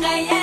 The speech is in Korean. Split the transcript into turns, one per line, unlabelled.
건가요?